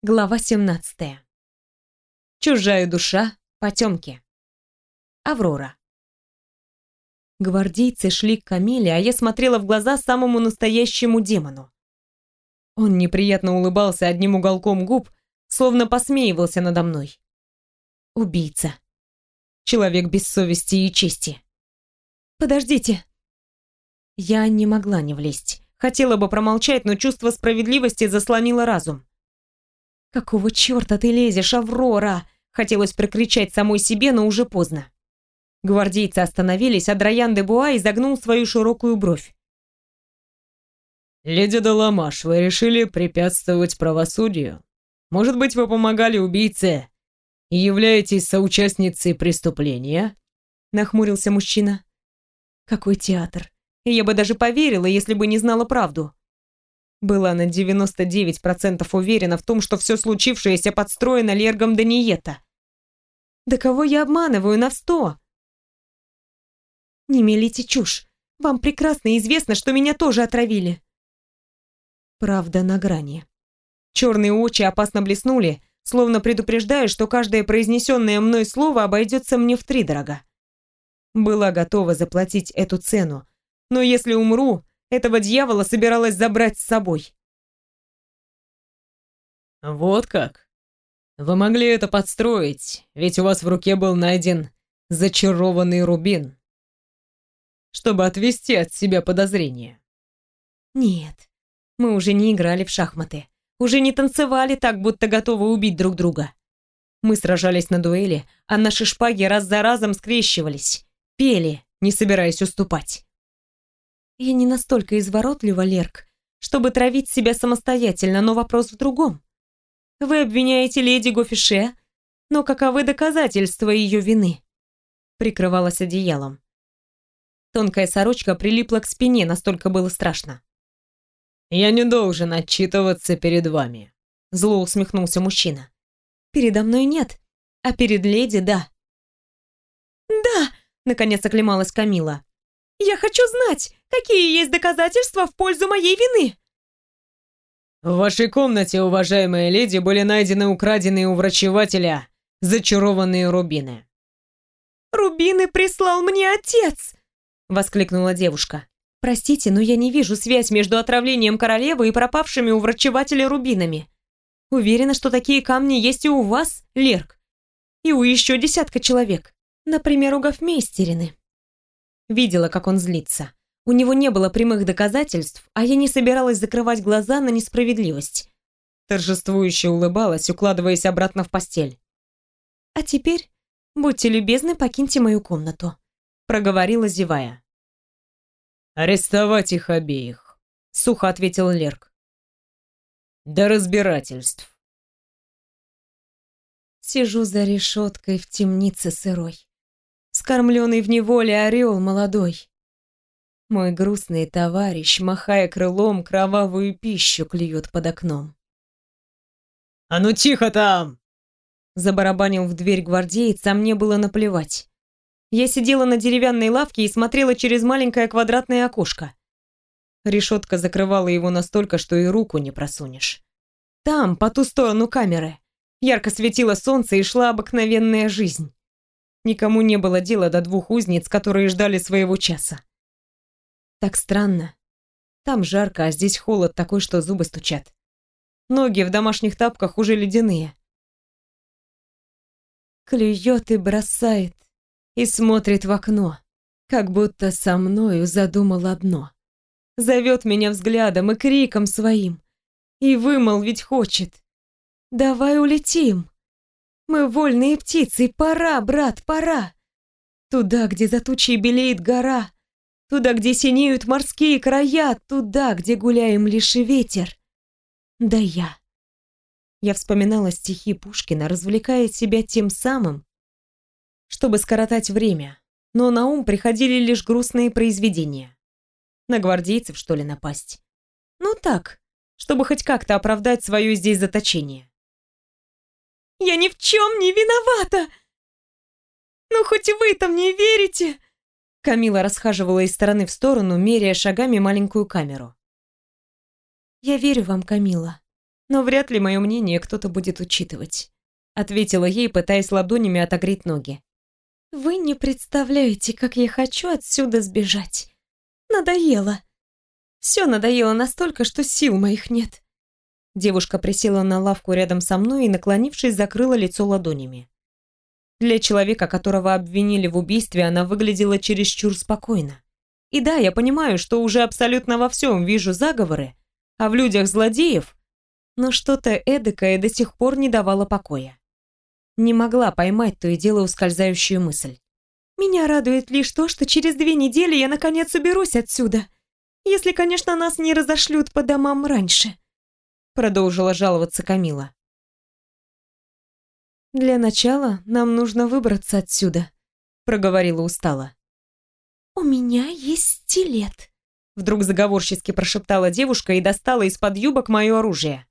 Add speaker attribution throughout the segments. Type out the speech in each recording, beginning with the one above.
Speaker 1: Глава 17. Чужая душа, потемки. Аврора. Гвардейцы шли к Камиле, а я смотрела в глаза самому настоящему демону. Он неприятно улыбался одним уголком губ, словно посмеивался надо мной. Убийца. Человек без совести и чести. «Подождите!» Я не могла не влезть. Хотела бы промолчать, но чувство справедливости заслонило разум. «Какого черта ты лезешь, Аврора?» Хотелось прокричать самой себе, но уже поздно. Гвардейцы остановились, а Драян де Буа изогнул свою широкую бровь.
Speaker 2: «Леди Даламаш, вы решили препятствовать правосудию? Может быть, вы помогали убийце и являетесь соучастницей преступления?»
Speaker 1: Нахмурился мужчина. «Какой театр? Я бы даже поверила, если бы не знала правду. Была на 99% уверена в том, что все случившееся подстроено Лергом Даниета. Да кого я обманываю на сто? Не мелите чушь. Вам прекрасно известно, что меня тоже отравили. Правда на грани. Черные очи опасно блеснули, словно предупреждая, что каждое произнесенное мной слово обойдется мне втридорога. Была готова заплатить эту цену, но если умру, этого дьявола собиралась забрать с собой.
Speaker 2: «Вот как? Вы могли это подстроить, ведь у вас в руке был найден зачарованный рубин, чтобы отвести от себя подозрения».
Speaker 1: «Нет, мы уже не играли в шахматы, уже не танцевали так, будто готовы убить друг друга. Мы сражались на дуэли, а наши шпаги раз за разом скрещивались, пели, не собираясь уступать. Я не настолько изворотлива, Лерк, чтобы травить себя самостоятельно, но вопрос в другом. Вы обвиняете леди Гофише, но каковы доказательства ее вины? Прикрывалась одеялом. Тонкая сорочка прилипла к спине, настолько было страшно.
Speaker 2: «Я не должен отчитываться перед вами», — зло усмехнулся мужчина.
Speaker 1: «Передо мной нет, а перед леди — да». «Да!» — наконец оклемалась Камила. «Я хочу знать, Какие есть доказательства в пользу моей вины?»
Speaker 2: «В вашей комнате, уважаемая леди, были найдены украденные у врачевателя зачарованные рубины».
Speaker 1: «Рубины прислал мне отец!» — воскликнула девушка. «Простите, но я не вижу связь между отравлением королевы и пропавшими у врачевателя рубинами. Уверена, что такие камни есть и у вас, Лерк, и у еще десятка человек. Например, у гофмейстерины». Видела, как он злится. У него не было прямых доказательств, а я не собиралась закрывать глаза на несправедливость. Торжествующе улыбалась, укладываясь обратно в постель. «А теперь, будьте любезны, покиньте мою комнату», — проговорила, зевая.
Speaker 2: «Арестовать их обеих», — сухо ответил Лерк. «До разбирательств».
Speaker 1: Сижу за решеткой в темнице сырой. Скормленный в неволе орел молодой. Мой грустный товарищ, махая крылом, кровавую пищу клюет под окном.
Speaker 2: «А ну тихо там!»
Speaker 1: Забарабанил в дверь гвардеец, а мне было наплевать. Я сидела на деревянной лавке и смотрела через маленькое квадратное окошко. Решетка закрывала его настолько, что и руку не просунешь. Там, по ту сторону камеры, ярко светило солнце и шла обыкновенная жизнь. Никому не было дела до двух узниц, которые ждали своего часа. Так странно. Там жарко, а здесь холод такой, что зубы стучат. Ноги в домашних тапках уже ледяные. Клюет и бросает, и смотрит в окно, как будто со мною задумал одно. Зовет меня взглядом и криком своим. И вымолвить хочет. «Давай улетим! Мы вольные птицы, пора, брат, пора! Туда, где за тучей белеет гора, Туда, где синеют морские края, туда, где гуляем лишь и ветер. Да я. Я вспоминала стихи Пушкина, развлекая себя тем самым, чтобы скоротать время, но на ум приходили лишь грустные произведения. На гвардейцев, что ли, напасть? Ну так, чтобы хоть как-то оправдать свое здесь заточение. «Я ни в чем не виновата! Ну хоть вы-то мне верите!» Камила расхаживала из стороны в сторону, меряя шагами маленькую камеру. «Я верю вам, Камила. Но вряд ли мое мнение кто-то будет учитывать. Ответила ей, пытаясь ладонями отогреть ноги. Вы не представляете, как я хочу отсюда сбежать. Надоело. Все надоело настолько, что сил моих нет. Девушка присела на лавку рядом со мной и, наклонившись, закрыла лицо ладонями. Для человека, которого обвинили в убийстве, она выглядела чересчур спокойно. И да, я понимаю, что уже абсолютно во всем вижу заговоры, а в людях злодеев, но что-то эдакое до сих пор не давало покоя. Не могла поймать то и дело ускользающую мысль. Меня радует лишь то, что через две недели я наконец уберусь отсюда. Если, конечно, нас не разошлют по домам раньше. Продолжила жаловаться Камила. Для начала нам нужно выбраться отсюда, проговорила устало. У меня есть стилет. Вдруг заговорчески прошептала девушка и достала из-под юбок мое оружие.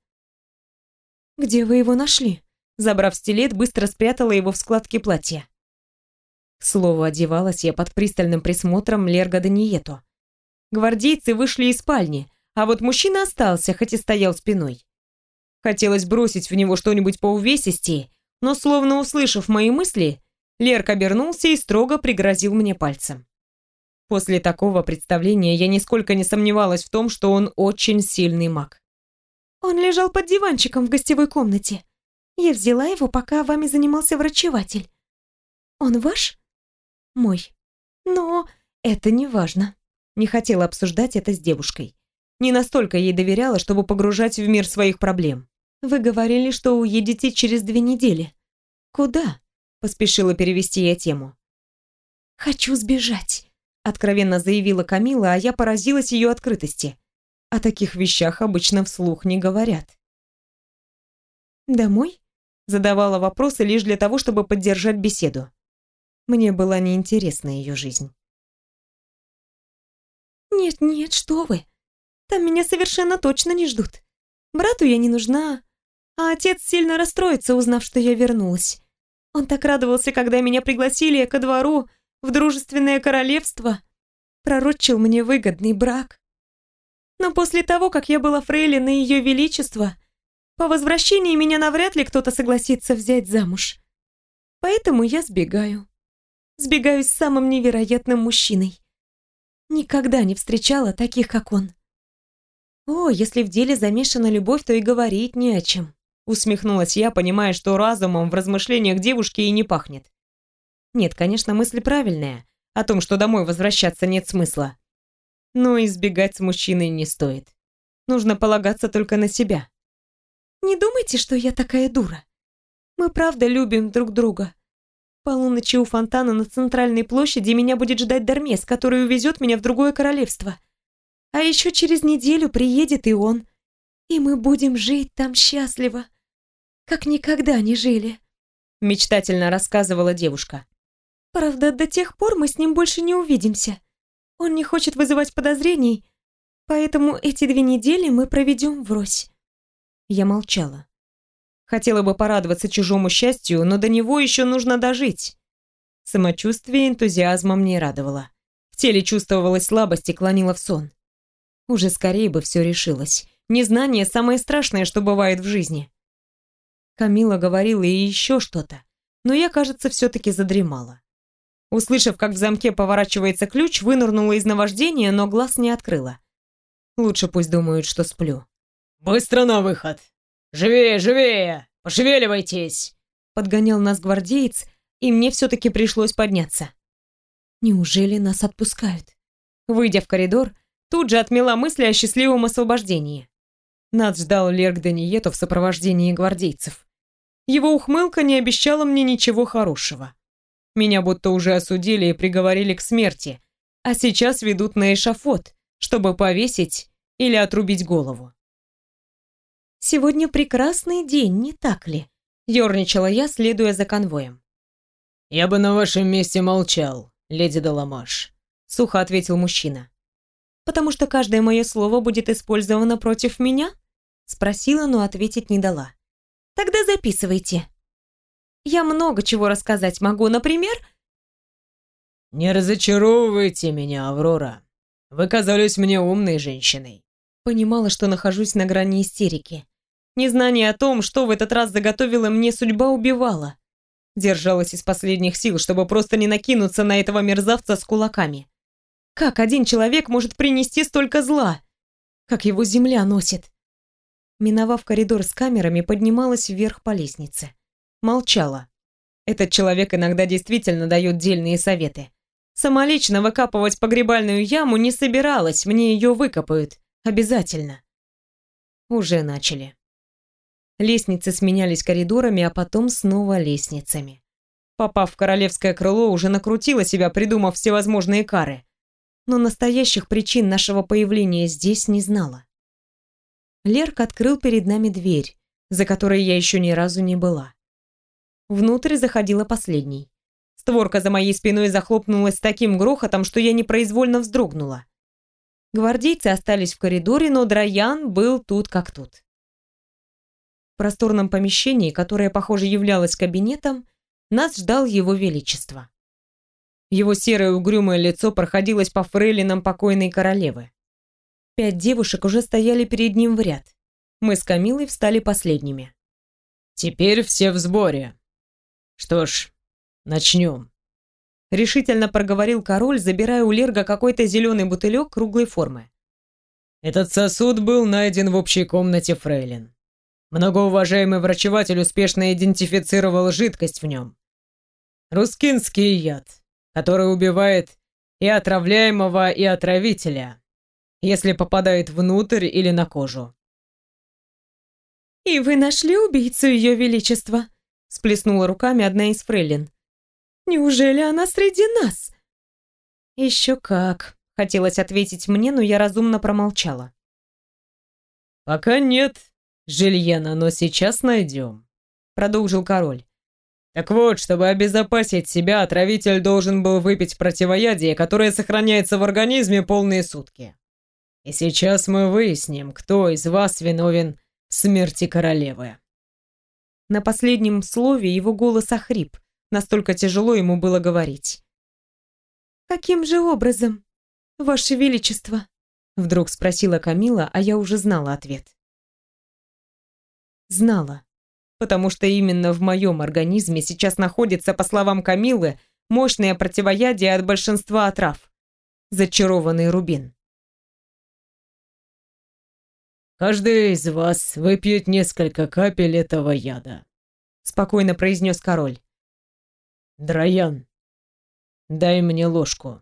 Speaker 1: «Где вы его нашли?» Забрав стилет, быстро спрятала его в складке платья. К слову, одевалась я под пристальным присмотром Лерга Даниету. Гвардейцы вышли из спальни, а вот мужчина остался, хоть и стоял спиной. Хотелось бросить в него что-нибудь по увесистее, но, словно услышав мои мысли, Лерк обернулся и строго пригрозил мне пальцем. После такого представления я нисколько не сомневалась в том, что он очень сильный маг. «Он лежал под диванчиком в гостевой комнате. Я взяла его, пока вами занимался врачеватель. Он ваш?» мой. Но это не важно. Не хотела обсуждать это с девушкой. Не настолько ей доверяла, чтобы погружать в мир своих проблем. Вы говорили, что уедете через две недели. Куда? Поспешила перевести я тему. Хочу сбежать, откровенно заявила Камила, а я поразилась ее открытости. О таких вещах обычно вслух не говорят. Домой? Задавала вопросы лишь для того, чтобы поддержать беседу. Мне была неинтересна ее жизнь. «Нет-нет, что вы! Там меня совершенно точно не ждут. Брату я не нужна, а отец сильно расстроится, узнав, что я вернулась. Он так радовался, когда меня пригласили ко двору в дружественное королевство, пророчил мне выгодный брак. Но после того, как я была фрейлиной Ее Величества, по возвращении меня навряд ли кто-то согласится взять замуж. Поэтому я сбегаю сбегаю с самым невероятным мужчиной. Никогда не встречала таких, как он. О, если в деле замешана любовь, то и говорить не о чем. Усмехнулась я, понимая, что разумом в размышлениях девушки и не пахнет. Нет, конечно, мысль правильная, о том, что домой возвращаться нет смысла. Но избегать с мужчиной не стоит. Нужно полагаться только на себя. Не думайте, что я такая дура. Мы правда любим друг друга полуночи у фонтана на центральной площади меня будет ждать Дармес, который увезет меня в другое королевство. А еще через неделю приедет и он. И мы будем жить там счастливо, как никогда не жили. Мечтательно рассказывала девушка. Правда, до тех пор мы с ним больше не увидимся. Он не хочет вызывать подозрений, поэтому эти две недели мы проведем врозь. Я молчала. Хотела бы порадоваться чужому счастью, но до него еще нужно дожить. Самочувствие энтузиазмом не радовало. В теле чувствовалась слабость и клонила в сон. Уже скорее бы все решилось. Незнание – самое страшное, что бывает в жизни. Камила говорила и еще что-то, но я, кажется, все-таки задремала. Услышав, как в замке поворачивается ключ, вынырнула из наваждения, но глаз не открыла. Лучше пусть думают, что сплю.
Speaker 2: «Быстро на выход!» «Живее, живее! Пошевеливайтесь!»
Speaker 1: Подгонял нас гвардеец, и мне все-таки пришлось подняться. Неужели нас отпускают? Выйдя в коридор, тут же отмела мысли о счастливом освобождении. Нас ждал Лерк Даниету в сопровождении гвардейцев. Его ухмылка не обещала мне ничего хорошего. Меня будто уже осудили и приговорили к смерти, а сейчас ведут на эшафот, чтобы повесить или отрубить голову. Сегодня прекрасный день, не так ли? Ёрничала я, следуя за конвоем.
Speaker 2: Я бы на вашем месте молчал, леди Даламаш,
Speaker 1: сухо ответил мужчина. Потому что каждое мое слово будет использовано против меня? Спросила, но ответить не дала. Тогда записывайте. Я много чего рассказать могу, например...
Speaker 2: Не разочаровывайте меня, Аврора. Вы казались мне умной женщиной.
Speaker 1: Понимала, что нахожусь на грани истерики. Незнание о том, что в этот раз заготовила мне судьба, убивало. Держалась из последних сил, чтобы просто не накинуться на этого мерзавца с кулаками. Как один человек может принести столько зла? Как его земля носит? Миновав коридор с камерами, поднималась вверх по лестнице. Молчала. Этот человек иногда действительно дает дельные советы. Самолично выкапывать погребальную яму не собиралась, мне ее выкопают. Обязательно. Уже начали. Лестницы сменялись коридорами, а потом снова лестницами. Попав в королевское крыло, уже накрутила себя, придумав всевозможные кары. Но настоящих причин нашего появления здесь не знала. Лерк открыл перед нами дверь, за которой я еще ни разу не была. Внутрь заходила последней. Створка за моей спиной захлопнулась с таким грохотом, что я непроизвольно вздрогнула. Гвардейцы остались в коридоре, но Драян был тут как тут. В просторном помещении, которое, похоже, являлось кабинетом, нас ждал его величество. Его серое угрюмое лицо проходилось по фрейлинам покойной королевы. Пять девушек уже стояли перед ним в ряд. Мы с Камилой встали последними.
Speaker 2: «Теперь все в сборе. Что ж, начнем».
Speaker 1: Решительно проговорил король, забирая у Лерга какой-то зеленый бутылек круглой формы.
Speaker 2: Этот сосуд был найден в общей комнате Фрейлин. Многоуважаемый врачеватель успешно идентифицировал жидкость в нем. Рускинский яд, который убивает и отравляемого, и отравителя, если попадает внутрь или на кожу.
Speaker 1: «И вы нашли убийцу Ее Величества?» — сплеснула руками одна из фрейлин. «Неужели она среди нас?» «Еще как», — хотелось ответить мне, но я разумно промолчала.
Speaker 2: «Пока нет, Жильена, но сейчас найдем», — продолжил король. Так вот, чтобы обезопасить себя, отравитель должен был выпить противоядие, которое сохраняется в организме полные сутки. И сейчас мы выясним, кто из вас виновен в смерти королевы.
Speaker 1: На последнем слове его голос охрип, настолько тяжело ему было говорить. «Каким же образом, Ваше Величество?» Вдруг спросила Камила, а я уже знала ответ. Знала, потому что именно в моем организме сейчас находится, по словам Камилы, мощное противоядие от большинства отрав. Зачарованный рубин.
Speaker 2: «Каждый из вас выпьет несколько капель этого яда», — спокойно произнес король. «Драян, дай мне ложку».